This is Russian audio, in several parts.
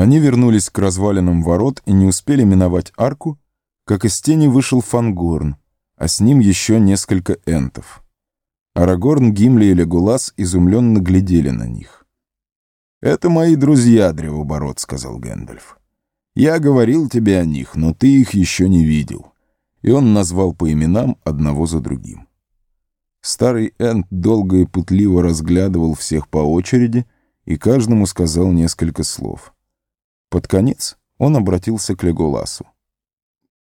Они вернулись к развалинам ворот и не успели миновать арку, как из тени вышел Фангорн, а с ним еще несколько энтов. Арагорн, Гимли и Легулас изумленно глядели на них. «Это мои друзья, Древоборот», — сказал Гэндальф. «Я говорил тебе о них, но ты их еще не видел». И он назвал по именам одного за другим. Старый Энт долго и путливо разглядывал всех по очереди и каждому сказал несколько слов. Под конец он обратился к Леголасу.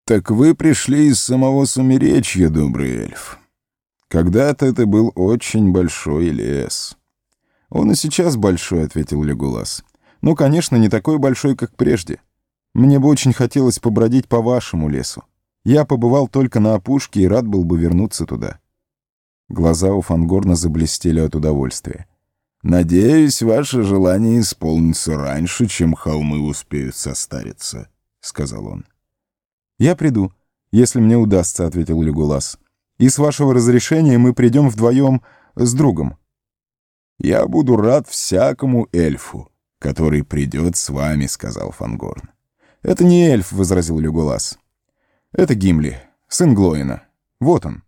«Так вы пришли из самого Сумеречья, добрый эльф. Когда-то это был очень большой лес». «Он и сейчас большой», — ответил Леголас. «Ну, конечно, не такой большой, как прежде. Мне бы очень хотелось побродить по вашему лесу. Я побывал только на опушке и рад был бы вернуться туда». Глаза у Фангорна заблестели от удовольствия. «Надеюсь, ваше желание исполнится раньше, чем холмы успеют состариться», — сказал он. «Я приду, если мне удастся», — ответил Легулас. «И с вашего разрешения мы придем вдвоем с другом». «Я буду рад всякому эльфу, который придет с вами», — сказал Фангорн. «Это не эльф», — возразил Легулас. «Это Гимли, сын Глоина. Вот он».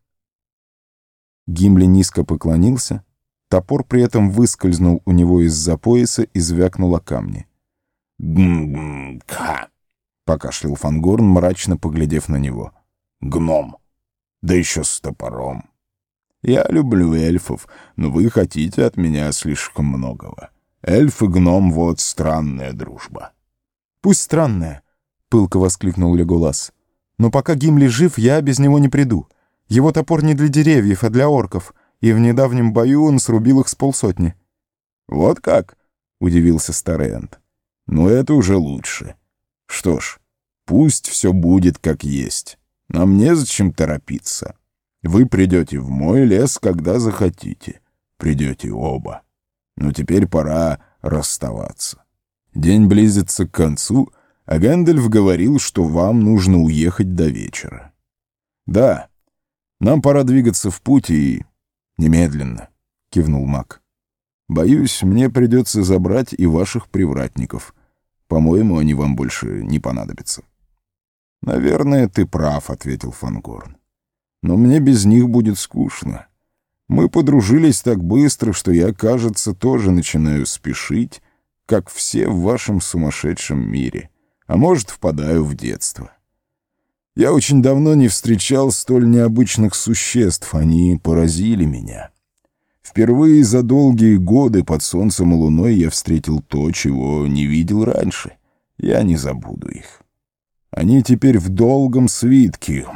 Гимли низко поклонился, Топор при этом выскользнул у него из-за пояса и звякнул о камни. «Гм-ка!» — покашлял Фангорн, мрачно поглядев на него. «Гном! Да еще с топором! Я люблю эльфов, но вы хотите от меня слишком многого. Эльф и гном — вот странная дружба». «Пусть странная!» — пылко воскликнул Леголас. «Но пока Гимли жив, я без него не приду. Его топор не для деревьев, а для орков и в недавнем бою он срубил их с полсотни. «Вот как?» — удивился старый Энд. «Ну, это уже лучше. Что ж, пусть все будет как есть. Нам незачем торопиться. Вы придете в мой лес, когда захотите. Придете оба. Но теперь пора расставаться. День близится к концу, а Гэндальф говорил, что вам нужно уехать до вечера. Да, нам пора двигаться в путь и «Немедленно», — кивнул маг. «Боюсь, мне придется забрать и ваших привратников. По-моему, они вам больше не понадобятся». «Наверное, ты прав», — ответил Фангорн. «Но мне без них будет скучно. Мы подружились так быстро, что я, кажется, тоже начинаю спешить, как все в вашем сумасшедшем мире, а может, впадаю в детство». Я очень давно не встречал столь необычных существ, они поразили меня. Впервые за долгие годы под солнцем и луной я встретил то, чего не видел раньше. Я не забуду их. Они теперь в долгом свитке.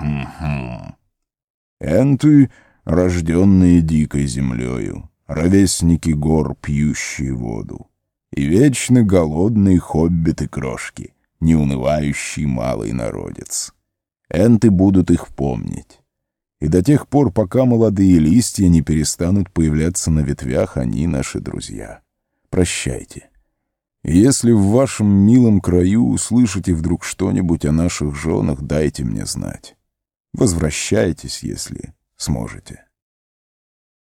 Энты, рожденные дикой землею, ровесники гор, пьющие воду, и вечно голодные хоббиты-крошки, неунывающий малый народец. Энты будут их помнить. И до тех пор, пока молодые листья не перестанут появляться на ветвях, они наши друзья. Прощайте. если в вашем милом краю услышите вдруг что-нибудь о наших женах, дайте мне знать. Возвращайтесь, если сможете.